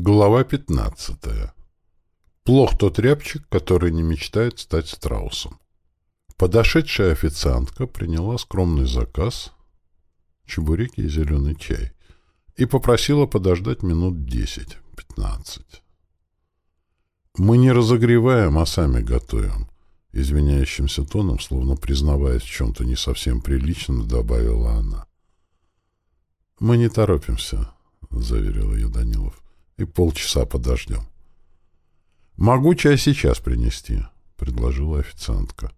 Глава 15. Плох тот рябчик, который не мечтает стать страусом. Подошедшая официантка приняла скромный заказ чебуреки и зеленый чай и попросила подождать минут 10-15. «Мы не разогреваем, а сами готовим», — извиняющимся тоном, словно признаваясь в чем-то не совсем приличном, добавила она. «Мы не торопимся», — заверил ее Данилов и полчаса подождем. «Могу чай сейчас принести», — предложила официантка.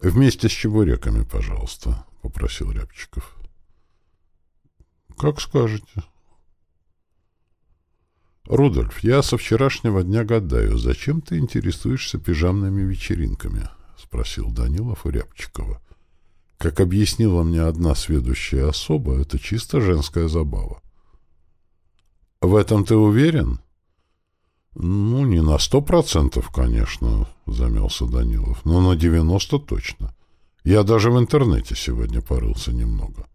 «Вместе с чебуреками, пожалуйста», — попросил Рябчиков. «Как скажете». «Рудольф, я со вчерашнего дня гадаю, зачем ты интересуешься пижамными вечеринками?» — спросил Данилов у Рябчикова. «Как объяснила мне одна сведущая особа, это чисто женская забава. В этом ты уверен? Ну, не на сто процентов, конечно, замялся Данилов, но на девяносто точно. Я даже в интернете сегодня порылся немного.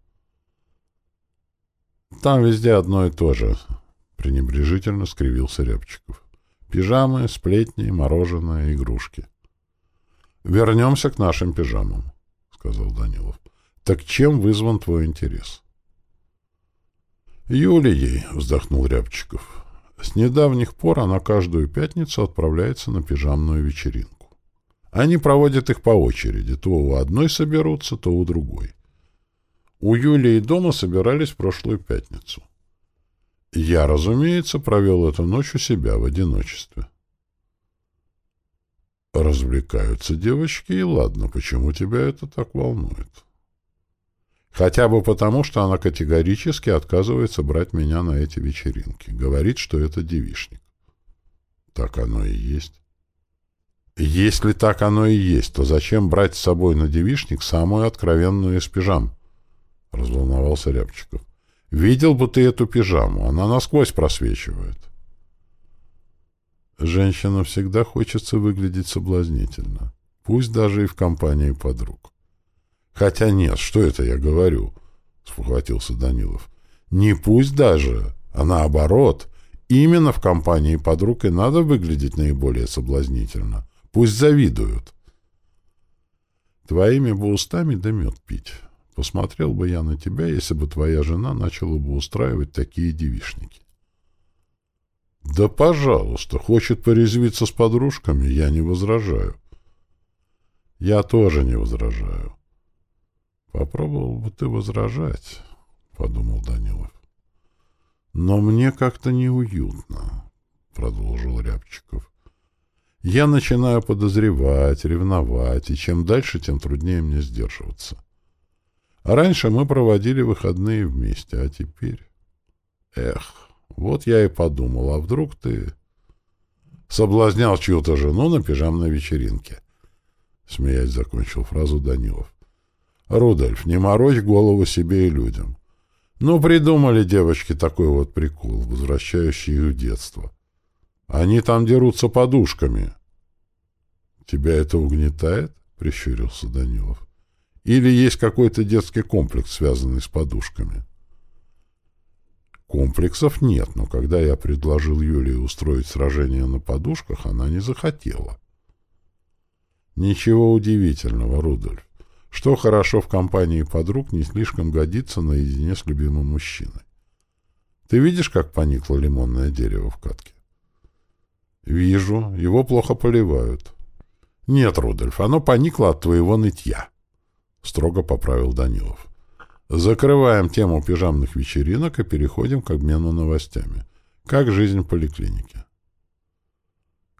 Там везде одно и то же, пренебрежительно скривился Рябчиков. Пижамы, сплетни, мороженое, игрушки. Вернемся к нашим пижамам, сказал Данилов. Так чем вызван твой интерес? «Юлией», — вздохнул Рябчиков. «С недавних пор она каждую пятницу отправляется на пижамную вечеринку. Они проводят их по очереди. То у одной соберутся, то у другой. У Юлии дома собирались прошлую пятницу. Я, разумеется, провел эту ночь у себя в одиночестве. Развлекаются девочки, и ладно, почему тебя это так волнует? Хотя бы потому, что она категорически отказывается брать меня на эти вечеринки. Говорит, что это девишник. Так оно и есть. Если так оно и есть, то зачем брать с собой на девишник самую откровенную из пижам? Разволновался Рябчиков. Видел бы ты эту пижаму, она насквозь просвечивает. Женщина всегда хочется выглядеть соблазнительно, пусть даже и в компании подруг. Хотя нет, что это я говорю? Спохватился Данилов. Не пусть даже, а наоборот. Именно в компании подруг и надо выглядеть наиболее соблазнительно. Пусть завидуют. Твоими бы устами да мед пить. Посмотрел бы я на тебя, если бы твоя жена начала бы устраивать такие девишники. Да, пожалуйста, хочет порезвиться с подружками, я не возражаю. Я тоже не возражаю. Попробовал бы ты возражать, — подумал Данилов. Но мне как-то неуютно, — продолжил Рябчиков. Я начинаю подозревать, ревновать, и чем дальше, тем труднее мне сдерживаться. А раньше мы проводили выходные вместе, а теперь... Эх, вот я и подумал, а вдруг ты соблазнял чью-то жену на пижамной вечеринке? Смеясь, закончил фразу Данилов. Рудольф, не морочь голову себе и людям. Ну, придумали девочки такой вот прикол, возвращающий их в детство. Они там дерутся подушками. Тебя это угнетает? Прищурился Данилов. Или есть какой-то детский комплекс, связанный с подушками? Комплексов нет, но когда я предложил Юлии устроить сражение на подушках, она не захотела. Ничего удивительного, Рудольф. Что хорошо в компании подруг, не слишком годится наедине с любимым мужчиной. Ты видишь, как поникло лимонное дерево в катке? Вижу. Его плохо поливают. Нет, Рудольф, оно поникло от твоего нытья. Строго поправил Данилов. Закрываем тему пижамных вечеринок и переходим к обмену новостями. Как жизнь в поликлинике?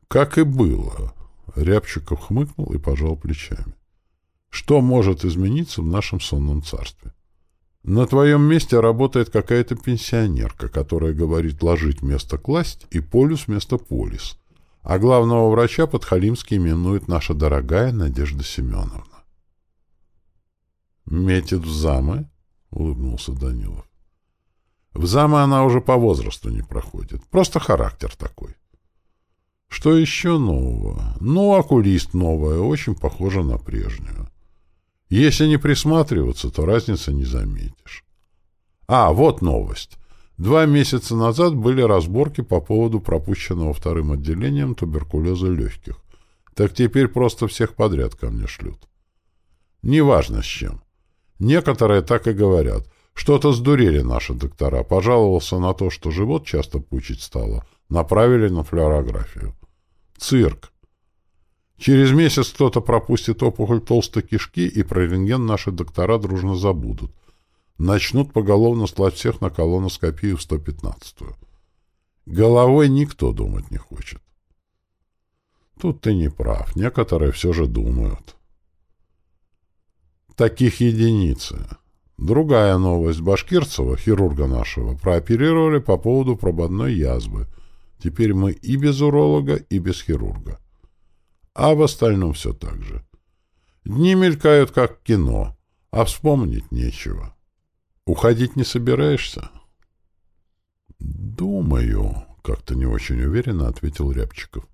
Как и было. Рябчиков хмыкнул и пожал плечами. Что может измениться в нашем сонном царстве? На твоем месте работает какая-то пенсионерка, которая говорит ложить вместо класть и полюс вместо полис. А главного врача подхалимский именует наша дорогая Надежда Семеновна. «Метит в замы?» — улыбнулся Данилов. «В замы она уже по возрасту не проходит. Просто характер такой». «Что еще нового?» «Ну, окулист новая, очень похожа на прежнюю. Если не присматриваться, то разницы не заметишь. А, вот новость. Два месяца назад были разборки по поводу пропущенного вторым отделением туберкулеза легких. Так теперь просто всех подряд ко мне шлют. Неважно с чем. Некоторые так и говорят. Что-то сдурели наши доктора. Пожаловался на то, что живот часто пучить стало. Направили на флюорографию. Цирк. Через месяц кто-то пропустит опухоль толстой кишки, и про рентген наши доктора дружно забудут. Начнут поголовно слать всех на колоноскопию в 115-ю. Головой никто думать не хочет. Тут ты не прав. Некоторые все же думают. Таких единицы. Другая новость. Башкирцева, хирурга нашего, прооперировали по поводу прободной язвы. Теперь мы и без уролога, и без хирурга. А в остальном все так же. Дни мелькают, как кино, а вспомнить нечего. Уходить не собираешься? Думаю, как-то не очень уверенно ответил Рябчиков.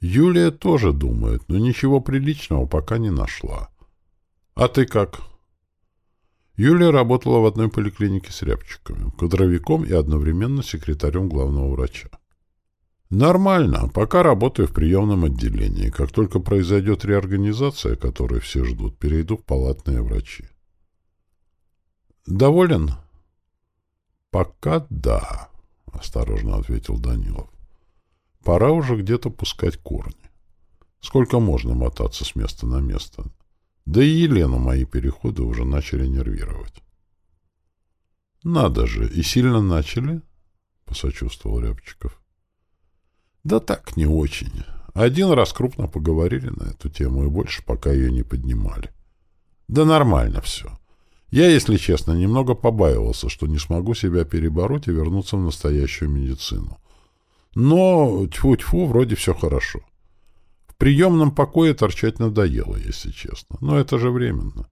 Юлия тоже думает, но ничего приличного пока не нашла. А ты как? Юлия работала в одной поликлинике с Рябчиками, кадровиком и одновременно секретарем главного врача. Нормально, пока работаю в приемном отделении. Как только произойдет реорганизация, которую все ждут, перейду в палатные врачи. Доволен? Пока да, осторожно ответил Данилов. Пора уже где-то пускать корни. Сколько можно мотаться с места на место? Да и Елену мои переходы уже начали нервировать. Надо же, и сильно начали, посочувствовал Рябчиков. Да так, не очень. Один раз крупно поговорили на эту тему, и больше пока ее не поднимали. Да нормально все. Я, если честно, немного побаивался, что не смогу себя перебороть и вернуться в настоящую медицину. Но, тьфу-тьфу, вроде все хорошо. В приемном покое торчать надоело, если честно. Но это же временно.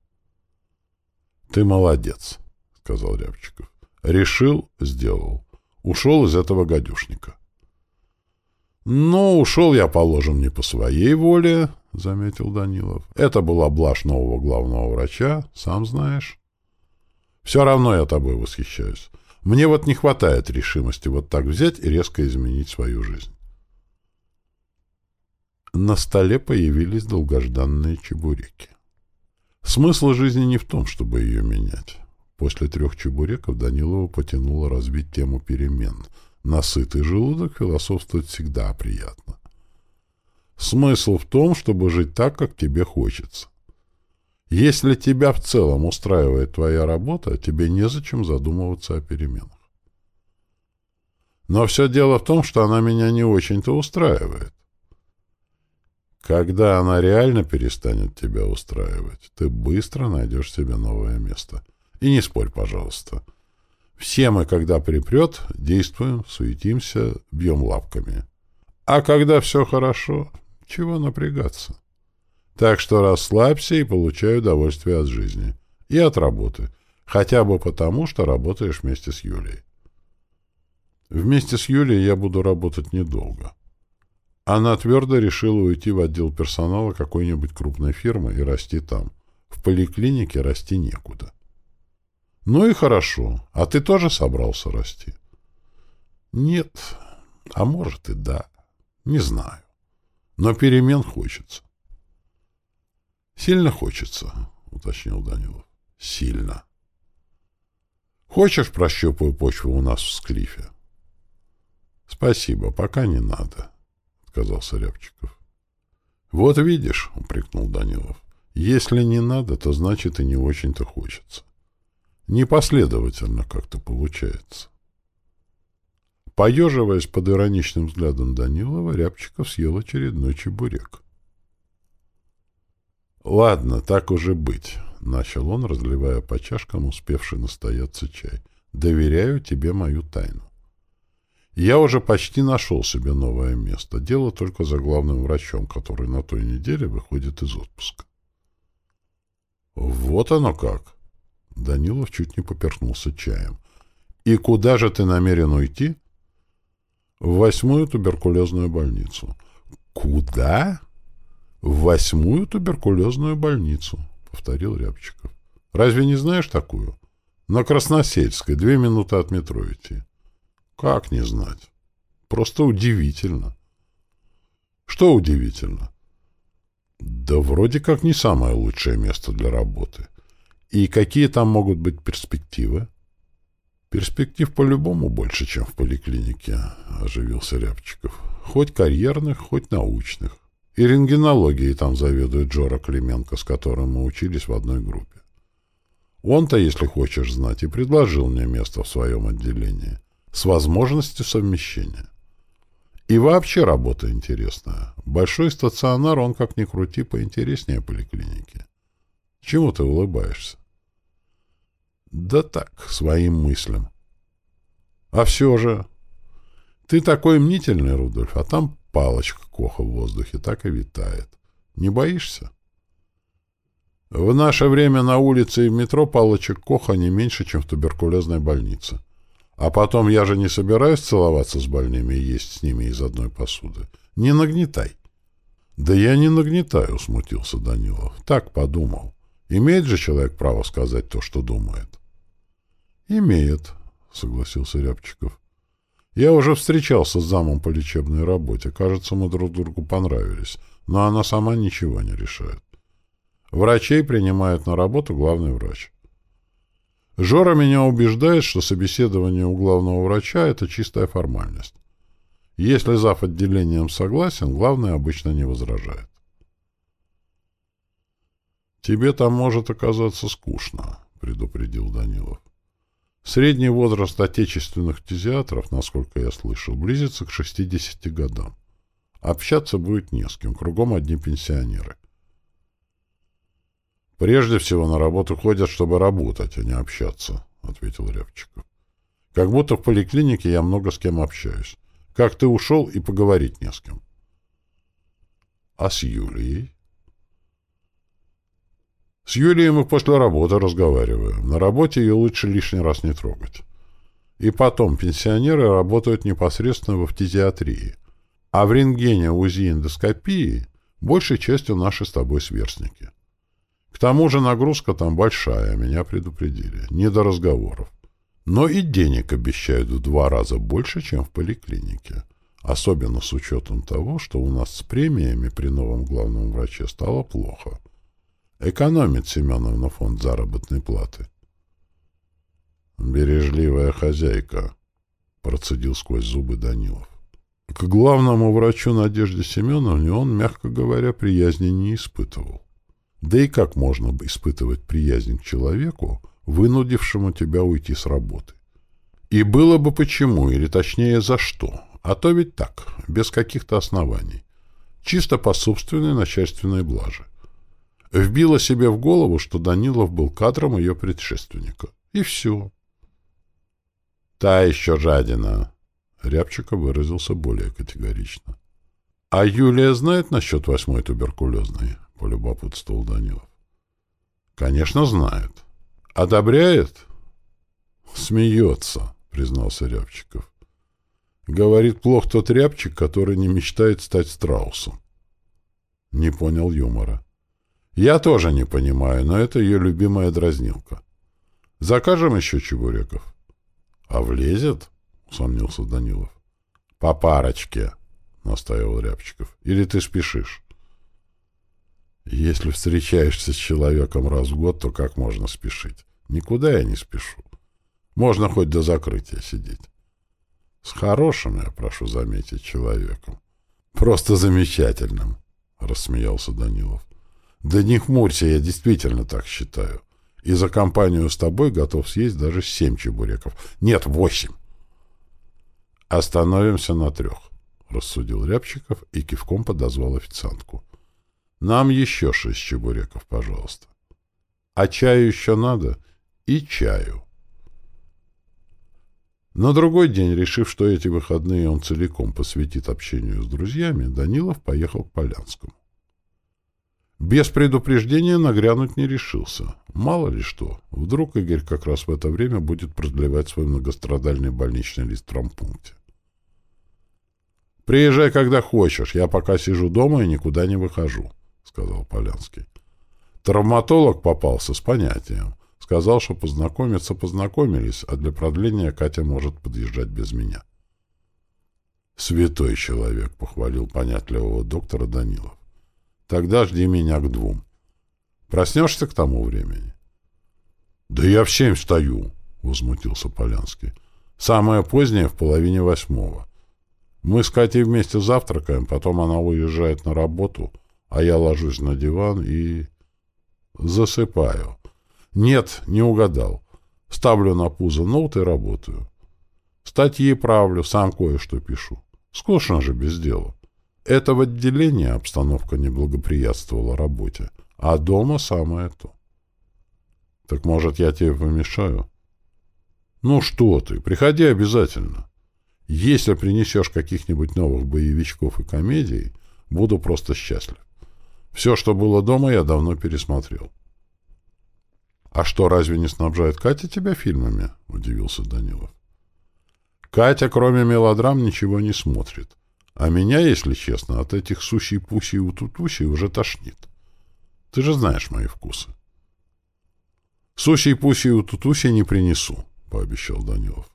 — Ты молодец, — сказал Рябчиков. — Решил — сделал. Ушел из этого гадюшника. — «Ну, ушел я, положим, не по своей воле», — заметил Данилов. «Это была блажь нового главного врача, сам знаешь». «Все равно я тобой восхищаюсь. Мне вот не хватает решимости вот так взять и резко изменить свою жизнь». На столе появились долгожданные чебуреки. Смысл жизни не в том, чтобы ее менять. После трех чебуреков Данилова потянуло развить тему перемен — Насытый желудок философствовать всегда приятно. Смысл в том, чтобы жить так, как тебе хочется. Если тебя в целом устраивает твоя работа, тебе незачем задумываться о переменах. Но все дело в том, что она меня не очень-то устраивает. Когда она реально перестанет тебя устраивать, ты быстро найдешь себе новое место. И не спорь, пожалуйста. Все мы, когда припрет, действуем, суетимся, бьем лапками. А когда все хорошо, чего напрягаться? Так что расслабься и получай удовольствие от жизни. И от работы. Хотя бы потому, что работаешь вместе с Юлей. Вместе с Юлей я буду работать недолго. Она твердо решила уйти в отдел персонала какой-нибудь крупной фирмы и расти там. В поликлинике расти некуда. Ну и хорошо. А ты тоже собрался расти? Нет. А может и да. Не знаю. Но перемен хочется. Сильно хочется, уточнил Данилов. Сильно. Хочешь, прощупаю почву у нас в склифе? Спасибо, пока не надо, отказался Рябчиков. Вот видишь, упрекнул Данилов. Если не надо, то значит и не очень-то хочется. Непоследовательно как-то получается. Поеживаясь под ироничным взглядом Данилова, Рябчиков съел очередной чебурек. «Ладно, так уже быть», — начал он, разливая по чашкам успевший настояться чай. «Доверяю тебе мою тайну. Я уже почти нашел себе новое место. Дело только за главным врачом, который на той неделе выходит из отпуска». «Вот оно как!» Данилов чуть не поперхнулся чаем. «И куда же ты намерен уйти?» «В восьмую туберкулезную больницу». «Куда?» «В восьмую туберкулезную больницу», — повторил Рябчиков. «Разве не знаешь такую?» На Красносельской, две минуты от метро идти. Как не знать? Просто удивительно. Что удивительно? Да вроде как не самое лучшее место для работы. И какие там могут быть перспективы? Перспектив по-любому больше, чем в поликлинике, оживился Рябчиков. Хоть карьерных, хоть научных. И рентгенологией там заведует Джора Клименко, с которым мы учились в одной группе. Он-то, если хочешь знать, и предложил мне место в своем отделении с возможностью совмещения. И вообще работа интересная. Большой стационар, он, как ни крути, поинтереснее поликлиники. Чему ты улыбаешься? Да так, своим мыслям. А все же... Ты такой мнительный, Рудольф, а там палочка Коха в воздухе так и витает. Не боишься? В наше время на улице и в метро палочек Коха не меньше, чем в туберкулезной больнице. А потом я же не собираюсь целоваться с больными и есть с ними из одной посуды. Не нагнетай. Да я не нагнетаю, смутился Данилов. Так подумал. Имеет же человек право сказать то, что думает? Имеет, согласился Рябчиков. Я уже встречался с замом по лечебной работе. Кажется, мы друг другу понравились. Но она сама ничего не решает. Врачей принимает на работу главный врач. Жора меня убеждает, что собеседование у главного врача — это чистая формальность. Если зав. отделением согласен, главный обычно не возражает. «Тебе там может оказаться скучно», — предупредил Данилов. Средний возраст отечественных фтизиатров, насколько я слышал, близится к 60 годам. Общаться будет не с кем, кругом одни пенсионеры. «Прежде всего на работу ходят, чтобы работать, а не общаться», — ответил Рябчиков. «Как будто в поликлинике я много с кем общаюсь. Как ты ушел, и поговорить не с кем». «А с Юлией?» «С Юлией мы после работы разговариваем. На работе ее лучше лишний раз не трогать. И потом, пенсионеры работают непосредственно в фтизиатрии, а в рентгене, УЗИ, эндоскопии большей частью наши с тобой сверстники». К тому же нагрузка там большая, меня предупредили. Не до разговоров. Но и денег обещают в два раза больше, чем в поликлинике. Особенно с учетом того, что у нас с премиями при новом главном враче стало плохо. Экономит Семеновна фонд заработной платы. «Бережливая хозяйка», — процедил сквозь зубы Данилов. К главному врачу Надежде Семеновне он, мягко говоря, приязни не испытывал. Да и как можно испытывать приязнь к человеку, вынудившему тебя уйти с работы? И было бы почему, или точнее за что. А то ведь так, без каких-то оснований. Чисто по собственной начальственной блаже. Вбила себе в голову, что Данилов был кадром ее предшественника. И все. Та еще жадина. Рябчика выразился более категорично. А Юлия знает насчет восьмой туберкулезной? — полюбопытствовал Данилов. — Конечно, знает. — Одобряет? — Смеется, — признался Рябчиков. — Говорит, плох тот рябчик, который не мечтает стать страусом. Не понял юмора. Я тоже не понимаю, но это ее любимая дразнилка. Закажем еще чебуреков. — А влезет? — усомнился Данилов. — По парочке, — настаивал Рябчиков. — Или ты спешишь? Если встречаешься с человеком раз в год, то как можно спешить? Никуда я не спешу. Можно хоть до закрытия сидеть. С хорошим, я прошу заметить, человеком. Просто замечательным, — рассмеялся Данилов. Да не хмурься, я действительно так считаю. И за компанию с тобой готов съесть даже семь чебуреков. Нет, восемь. Остановимся на трех, — рассудил Рябчиков и кивком подозвал официантку. Нам еще шесть чебуреков, пожалуйста. А чаю еще надо? И чаю. На другой день, решив, что эти выходные он целиком посвятит общению с друзьями, Данилов поехал к Полянскому. Без предупреждения нагрянуть не решился. Мало ли что, вдруг Игорь как раз в это время будет продлевать свой многострадальный больничный лист в травмпункте. «Приезжай, когда хочешь. Я пока сижу дома и никуда не выхожу», — сказал Полянский. Травматолог попался с понятием. Сказал, что познакомиться познакомились, а для продления Катя может подъезжать без меня. «Святой человек», — похвалил понятливого доктора Данилов. «Тогда жди меня к двум. Проснешься к тому времени?» «Да я в семь встаю», — возмутился Полянский. «Самое позднее в половине восьмого. Мы с Катей вместе завтракаем, потом она уезжает на работу, а я ложусь на диван и... засыпаю. Нет, не угадал. Ставлю на пузо ноут и работаю. Статьи правлю, сам кое-что пишу. Скучно же без дела. Это в отделении обстановка не благоприятствовала работе, а дома самое то. Так может, я тебе помешаю? Ну что ты, приходи обязательно. Если принесешь каких-нибудь новых боевичков и комедий, буду просто счастлив. Все, что было дома, я давно пересмотрел. «А что, разве не снабжает Катя тебя фильмами?» — удивился Данилов. «Катя, кроме мелодрам, ничего не смотрит. А меня, если честно, от этих сущий-пусей и утутусей уже тошнит. Ты же знаешь мои вкусы». «Сущий-пусей и утутусей не принесу», — пообещал Данилов.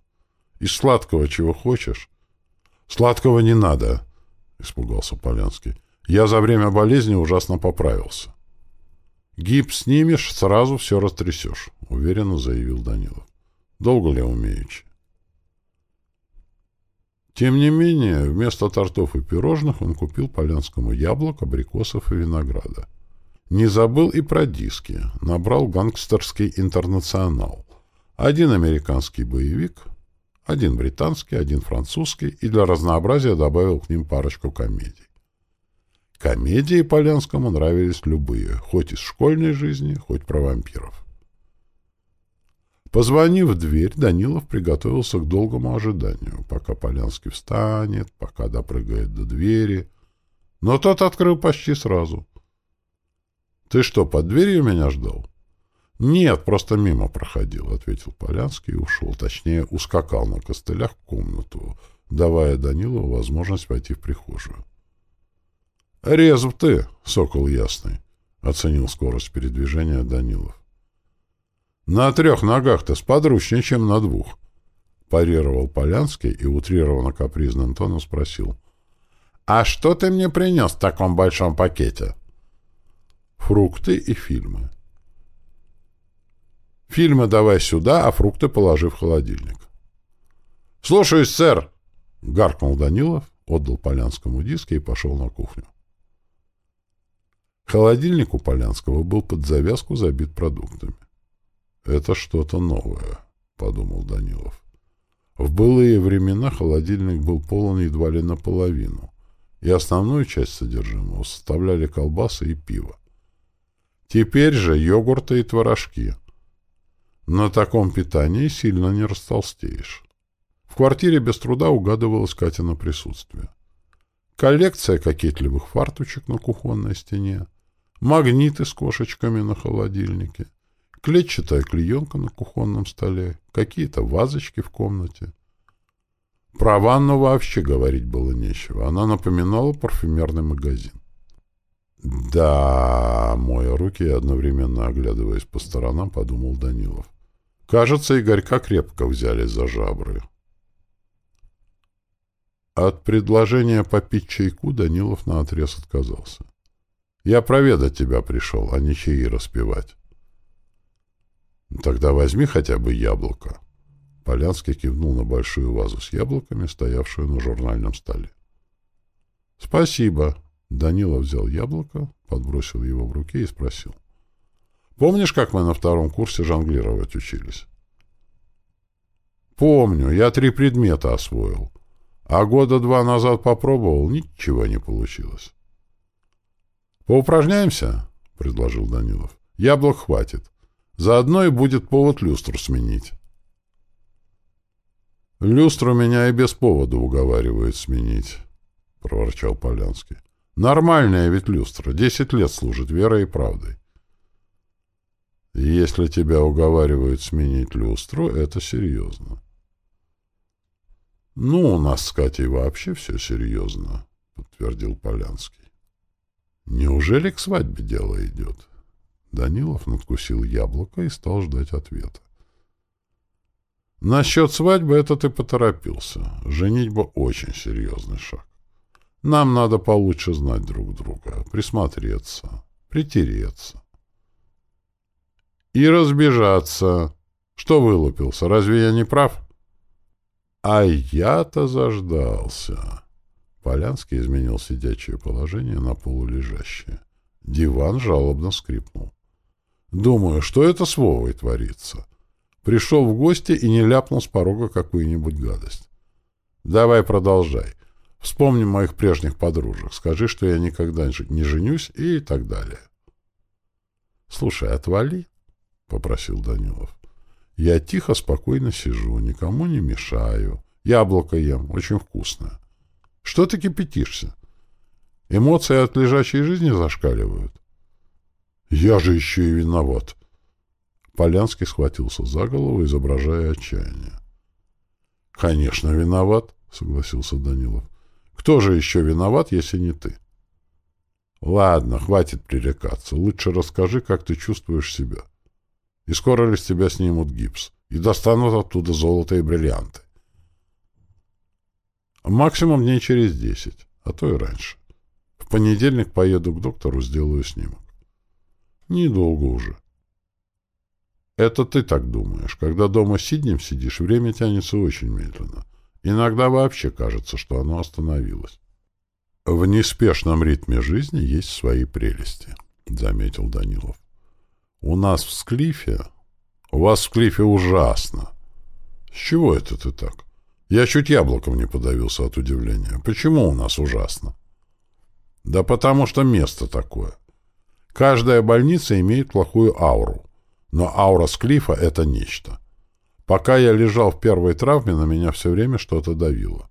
«Из сладкого чего хочешь?» «Сладкого не надо», — испугался Полянский. «Я за время болезни ужасно поправился». «Гипс снимешь, сразу все растрясешь», — уверенно заявил Данилов. «Долго ли умеючи?» Тем не менее, вместо тортов и пирожных он купил Полянскому яблок, абрикосов и винограда. Не забыл и про диски. Набрал гангстерский интернационал. Один американский боевик, один британский, один французский и для разнообразия добавил к ним парочку комедий. Комедии Полянскому нравились любые, хоть из школьной жизни, хоть про вампиров. Позвонив в дверь, Данилов приготовился к долгому ожиданию, пока Полянский встанет, пока допрыгает до двери. Но тот открыл почти сразу. — Ты что, под дверью меня ждал? — Нет, просто мимо проходил, — ответил Полянский и ушел. Точнее, ускакал на костылях в комнату, давая Данилову возможность войти в прихожую. — Резв ты, сокол ясный, — оценил скорость передвижения Данилов. — На трех ногах-то сподручнее, чем на двух, — парировал Полянский и утрированно капризным тоном спросил. — А что ты мне принес в таком большом пакете? — Фрукты и фильмы. — Фильмы давай сюда, а фрукты положи в холодильник. — Слушаюсь, сэр! — гаркнул Данилов, отдал Полянскому диски и пошел на кухню. Холодильник у Полянского был под завязку забит продуктами. «Это что-то новое», — подумал Данилов. В былые времена холодильник был полон едва ли наполовину, и основную часть содержимого составляли колбасы и пиво. Теперь же йогурты и творожки. На таком питании сильно не растолстеешь. В квартире без труда угадывалось Катина присутствие. Коллекция кокетливых фарточек на кухонной стене, магниты с кошечками на холодильнике, клетчатая клеенка на кухонном столе, какие-то вазочки в комнате. Про ванну вообще говорить было нечего. Она напоминала парфюмерный магазин. «Да...» — моя руки одновременно оглядываясь по сторонам, подумал Данилов. «Кажется, Игорька крепко взяли за жабры». От предложения попить чайку Данилов наотрез отказался. Я проведать тебя пришел, а не чаи распевать. Тогда возьми хотя бы яблоко. Полянский кивнул на большую вазу с яблоками, стоявшую на журнальном столе. Спасибо. Данила взял яблоко, подбросил его в руке и спросил. Помнишь, как мы на втором курсе жонглировать учились? Помню, я три предмета освоил. А года два назад попробовал, ничего не получилось. «Поупражняемся?» — предложил Данилов. «Яблок хватит. Заодно и будет повод люстру сменить». «Люстру меня и без повода уговаривают сменить», — проворчал Полянский. «Нормальная ведь люстра. Десять лет служит верой и правдой». «Если тебя уговаривают сменить люстру, это серьезно». «Ну, у нас с Катей вообще все серьезно», — подтвердил Полянский. Неужели к свадьбе дело идет? Данилов надкусил яблоко и стал ждать ответа. Насчет свадьбы это ты поторопился. Женитьба очень серьезный шаг. Нам надо получше знать друг друга, присмотреться, притереться. И разбежаться. Что вылупился? Разве я не прав? А я-то заждался. Полянский изменил сидячее положение на полулежащее. Диван жалобно скрипнул. Думаю, что это с Вовой творится. Пришел в гости и не ляпнул с порога какую-нибудь гадость. Давай продолжай. Вспомни моих прежних подружек. Скажи, что я никогда не женюсь и так далее. Слушай, отвали, — попросил Данилов. Я тихо, спокойно сижу, никому не мешаю. Яблоко ем, очень вкусное. Что ты кипятишься? Эмоции от лежачей жизни зашкаливают. Я же еще и виноват. Полянский схватился за голову, изображая отчаяние. Конечно, виноват, согласился Данилов. Кто же еще виноват, если не ты? Ладно, хватит пререкаться. Лучше расскажи, как ты чувствуешь себя. И скоро ли с тебя снимут гипс? И достанут оттуда золото и бриллианты. Максимум дней через десять, а то и раньше. В понедельник поеду к доктору, сделаю снимок. Недолго уже. Это ты так думаешь. Когда дома сиднем сидишь, время тянется очень медленно. Иногда вообще кажется, что оно остановилось. В неспешном ритме жизни есть свои прелести, заметил Данилов. У нас в Склифе... У вас в Склифе ужасно. С чего это ты так? Я чуть яблоком не подавился от удивления. Почему у нас ужасно? Да потому что место такое. Каждая больница имеет плохую ауру. Но аура Склифа — это нечто. Пока я лежал в первой травме, на меня все время что-то давило.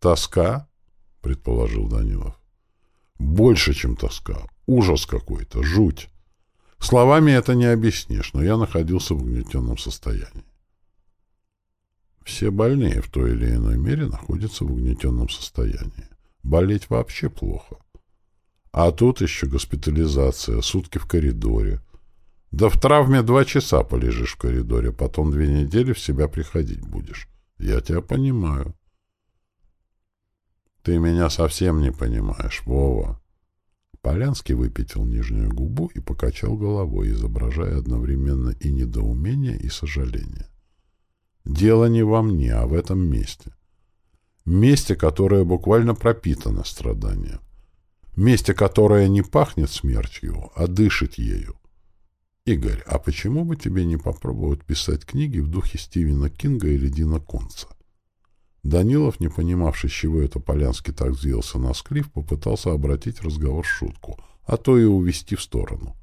«Тоска?» — предположил Данилов. «Больше, чем тоска. Ужас какой-то, жуть. Словами это не объяснишь, но я находился в угнетенном состоянии. Все больные в той или иной мере находятся в угнетенном состоянии. Болеть вообще плохо. А тут еще госпитализация, сутки в коридоре. Да в травме два часа полежишь в коридоре, потом две недели в себя приходить будешь. Я тебя понимаю. Ты меня совсем не понимаешь, Вова. Полянский выпятил нижнюю губу и покачал головой, изображая одновременно и недоумение, и сожаление. Дело не во мне, а в этом месте. Месте, которое буквально пропитано страданием. Месте, которое не пахнет смертью, а дышит ею. Игорь, а почему бы тебе не попробовать писать книги в духе Стивена Кинга или Дина Конца? Данилов, не понимавший, с чего это Полянский так взъелся на склиф, попытался обратить разговор в шутку, а то и увести в сторону.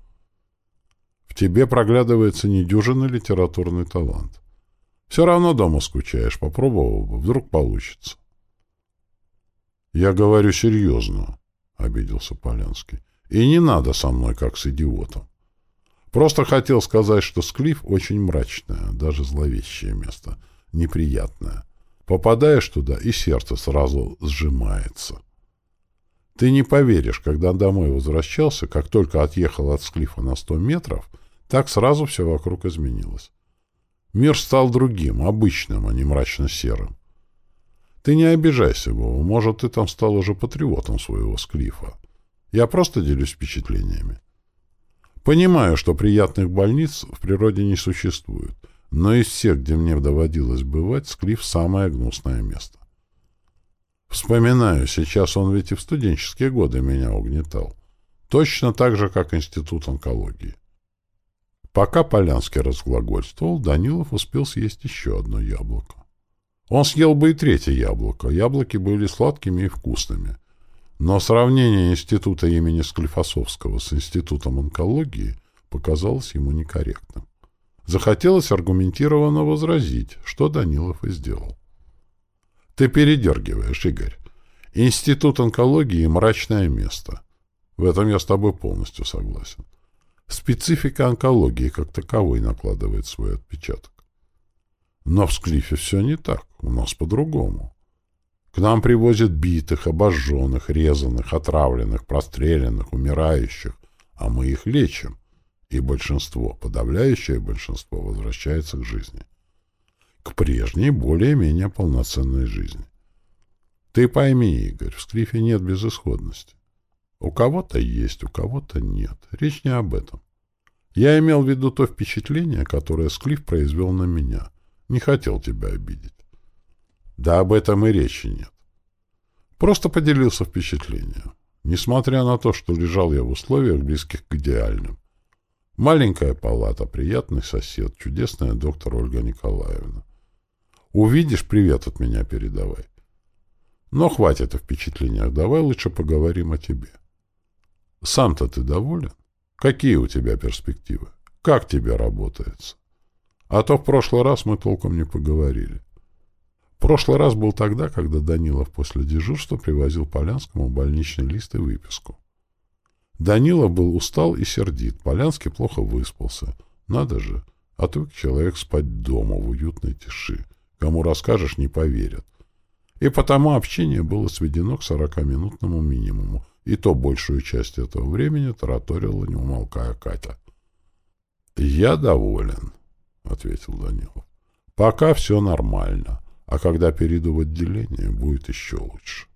В тебе проглядывается недюжинный литературный талант. Все равно дома скучаешь, попробовал бы, вдруг получится. Я говорю серьезно, — обиделся Полянский. И не надо со мной, как с идиотом. Просто хотел сказать, что Склиф очень мрачное, даже зловещее место, неприятное. Попадаешь туда, и сердце сразу сжимается. Ты не поверишь, когда домой возвращался, как только отъехал от Склифа на сто метров, так сразу все вокруг изменилось. Мир стал другим, обычным, а не мрачно-серым. Ты не обижайся, Вова, может, ты там стал уже патриотом своего склифа. Я просто делюсь впечатлениями. Понимаю, что приятных больниц в природе не существует, но из всех, где мне доводилось бывать, склиф — самое гнусное место. Вспоминаю, сейчас он ведь и в студенческие годы меня угнетал. Точно так же, как Институт онкологии. Пока Полянский разглагольствовал, Данилов успел съесть еще одно яблоко. Он съел бы и третье яблоко. Яблоки были сладкими и вкусными. Но сравнение института имени Склифосовского с институтом онкологии показалось ему некорректным. Захотелось аргументированно возразить, что Данилов и сделал. «Ты передергиваешь, Игорь. Институт онкологии — мрачное место. В этом я с тобой полностью согласен. Специфика онкологии как таковой накладывает свой отпечаток. Но в Склифе все не так, у нас по-другому. К нам привозят битых, обожженных, резанных, отравленных, простреленных, умирающих, а мы их лечим. и большинство, подавляющее большинство, возвращается к жизни. К прежней, более-менее полноценной жизни. Ты пойми, Игорь, в Скрифе нет безысходности. У кого-то есть, у кого-то нет. Речь не об этом. Я имел в виду то впечатление, которое Склиф произвел на меня. Не хотел тебя обидеть. Да об этом и речи нет. Просто поделился впечатлением. Несмотря на то, что лежал я в условиях, близких к идеальным. Маленькая палата, приятный сосед, чудесная доктор Ольга Николаевна. Увидишь, привет от меня передавай. Но хватит о впечатлениях, давай лучше поговорим о тебе. Сам-то ты доволен? Какие у тебя перспективы? Как тебе работается? А то в прошлый раз мы толком не поговорили. Прошлый раз был тогда, когда Данилов после дежурства привозил Полянскому больничный лист и выписку. Данилов был устал и сердит, Полянский плохо выспался. Надо же, отвык человек спать дома в уютной тиши. Кому расскажешь, не поверят. И потому общение было сведено к сорокаминутному минимуму, и то большую часть этого времени тараторила, не умолкая Катя. «Я доволен», — ответил Данилов. «Пока все нормально, а когда перейду в отделение, будет еще лучше».